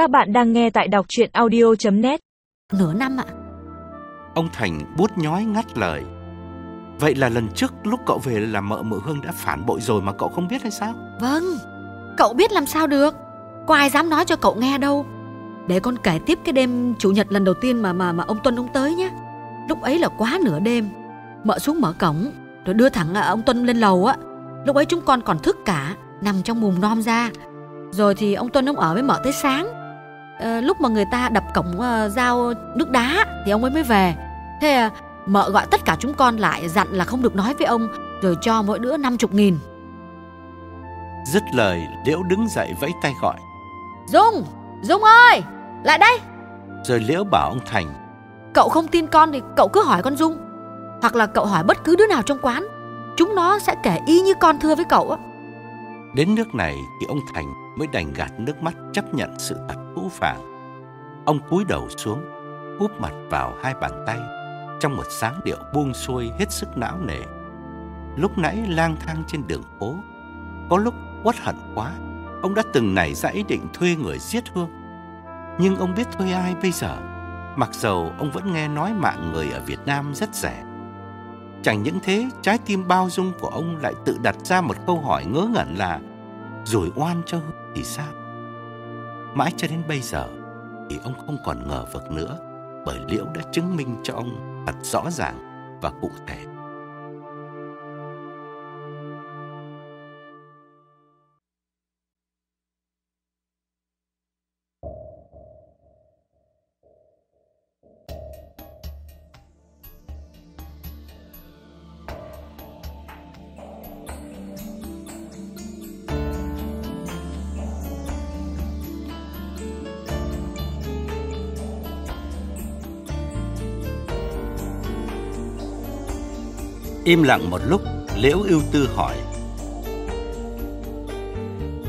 Các bạn đang nghe tại đọc chuyện audio.net Nửa năm ạ. Ông Thành bút nhói ngắt lời. Vậy là lần trước lúc cậu về là mợ mợ Hương đã phản bội rồi mà cậu không biết hay sao? Vâng, cậu biết làm sao được. Có ai dám nói cho cậu nghe đâu. Để con kể tiếp cái đêm chủ nhật lần đầu tiên mà mà mà ông Tuân ông tới nhé. Lúc ấy là quá nửa đêm. Mợ xuống mở cổng, rồi đưa thẳng à, ông Tuân lên lầu á. Lúc ấy chúng con còn thức cả, nằm trong mùng non ra. Rồi thì ông Tuân ông ở với mợ tới sáng. Ờ, lúc mà người ta đập cổng ờ, giao nước đá thì ông ấy mới về. Thế à, mợ gọi tất cả chúng con lại dặn là không được nói với ông rồi cho mỗi đứa 50 nghìn. Dứt lời, Liễu đứng dậy vẫy tay gọi. Dung, Dung ơi, lại đây. Rồi Liễu bảo ông Thành. Cậu không tin con thì cậu cứ hỏi con Dung. Hoặc là cậu hỏi bất cứ đứa nào trong quán. Chúng nó sẽ kể y như con thưa với cậu á. Đến nước này thì ông Thành mới đành gạt nước mắt chấp nhận sự thật phũ phàng. Ông cúi đầu xuống, úp mặt vào hai bàn tay trong một sáng điệu buông xuôi hết sức não nề. Lúc nãy lang thang trên đường phố, có lúc uất hận quá, ông đã từng nảy ra ý định thuê người giết Hương. Nhưng ông biết thuê ai bây giờ, mặc dầu ông vẫn nghe nói mạng người ở Việt Nam rất rẻ. Chẳng những thế, trái tim bao dung của ông lại tự đặt ra một câu hỏi ngớ ngẩn là rồi oan cho Hương thì sao? Mãi cho đến bây giờ thì ông không còn ngờ vực nữa bởi Liễu đã chứng minh cho ông thật rõ ràng và cụ thể. Im lặng một lúc, Liễu ưu tư hỏi.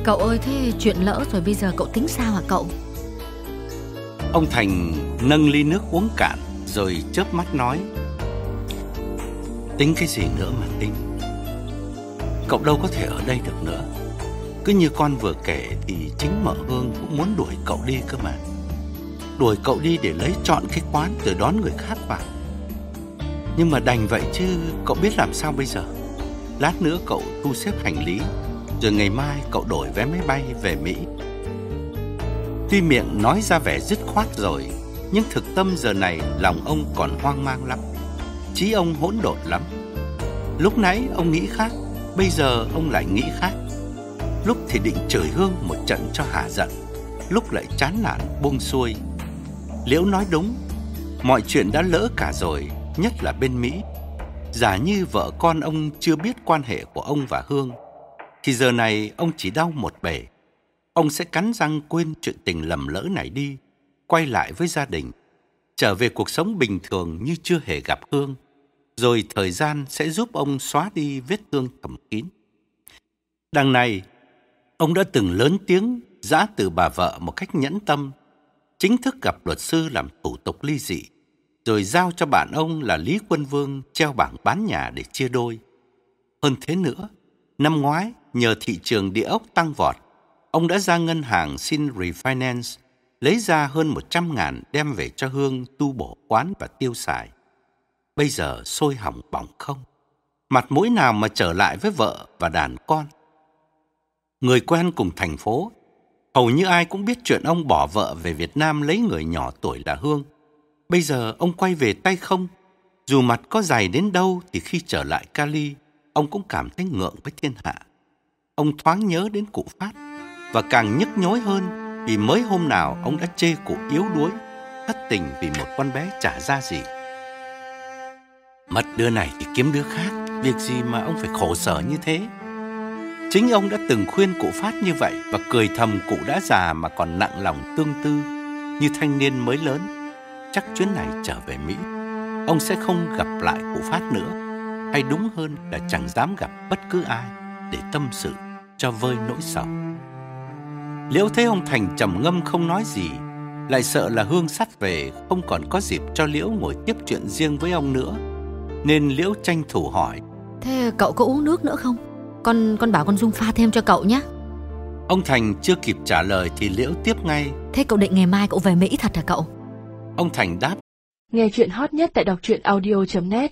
Cậu ơi, thế chuyện lỡ rồi bây giờ cậu tính sao hả cậu? Ông Thành nâng ly nước uống cạn rồi chớp mắt nói. Tính cái gì nữa mà tính? Cậu đâu có thể ở đây được nữa. Cứ như con vừa kể thì chính mợ Hương cũng muốn đuổi cậu đi cơ mà. Đuổi cậu đi để lấy chọn cái quán rồi đón người khác vào. Nhưng mà đành vậy chứ, cậu biết làm sao bây giờ? Lát nữa cậu thu xếp hành lý, Rồi ngày mai cậu đổi vé máy bay về Mỹ. Tuy miệng nói ra vẻ dứt khoát rồi, Nhưng thực tâm giờ này lòng ông còn hoang mang lắm. Chí ông hỗn độn lắm. Lúc nãy ông nghĩ khác, Bây giờ ông lại nghĩ khác. Lúc thì định chửi Hương một trận cho hả giận, Lúc lại chán nản buông xuôi. Liễu nói đúng, Mọi chuyện đã lỡ cả rồi nhất là bên Mỹ. Giả như vợ con ông chưa biết quan hệ của ông và Hương, thì giờ này ông chỉ đau một bể. Ông sẽ cắn răng quên chuyện tình lầm lỡ này đi, quay lại với gia đình, trở về cuộc sống bình thường như chưa hề gặp Hương, rồi thời gian sẽ giúp ông xóa đi vết thương thầm kín. Đằng này, ông đã từng lớn tiếng giã từ bà vợ một cách nhẫn tâm, chính thức gặp luật sư làm thủ tục ly dị rồi giao cho bạn ông là Lý Quân Vương treo bảng bán nhà để chia đôi. Hơn thế nữa, năm ngoái nhờ thị trường địa ốc tăng vọt, ông đã ra ngân hàng xin refinance, lấy ra hơn 100 ngàn đem về cho Hương tu bổ quán và tiêu xài. Bây giờ sôi hỏng bỏng không, mặt mũi nào mà trở lại với vợ và đàn con. Người quen cùng thành phố, hầu như ai cũng biết chuyện ông bỏ vợ về Việt Nam lấy người nhỏ tuổi là Hương. Bây giờ ông quay về tay không, dù mặt có dày đến đâu thì khi trở lại Cali, ông cũng cảm thấy ngượng với thiên hạ. Ông thoáng nhớ đến cụ Phát và càng nhức nhối hơn vì mới hôm nào ông đã chê cụ yếu đuối, thất tình vì một con bé trả ra gì. Mất đứa này thì kiếm đứa khác, việc gì mà ông phải khổ sở như thế? Chính ông đã từng khuyên cụ Phát như vậy và cười thầm cụ đã già mà còn nặng lòng tương tư như thanh niên mới lớn chắc chuyến này trở về Mỹ, ông sẽ không gặp lại cụ Phát nữa. Hay đúng hơn là chẳng dám gặp bất cứ ai để tâm sự cho vơi nỗi sầu. Liễu thấy ông Thành trầm ngâm không nói gì, lại sợ là Hương sắt về không còn có dịp cho Liễu ngồi tiếp chuyện riêng với ông nữa. Nên Liễu tranh thủ hỏi. Thế cậu có uống nước nữa không? Con con bảo con Dung pha thêm cho cậu nhé. Ông Thành chưa kịp trả lời thì Liễu tiếp ngay. Thế cậu định ngày mai cậu về Mỹ thật hả cậu? Ông Thành đáp. Nghe chuyện hot nhất tại đọc truyện audio.net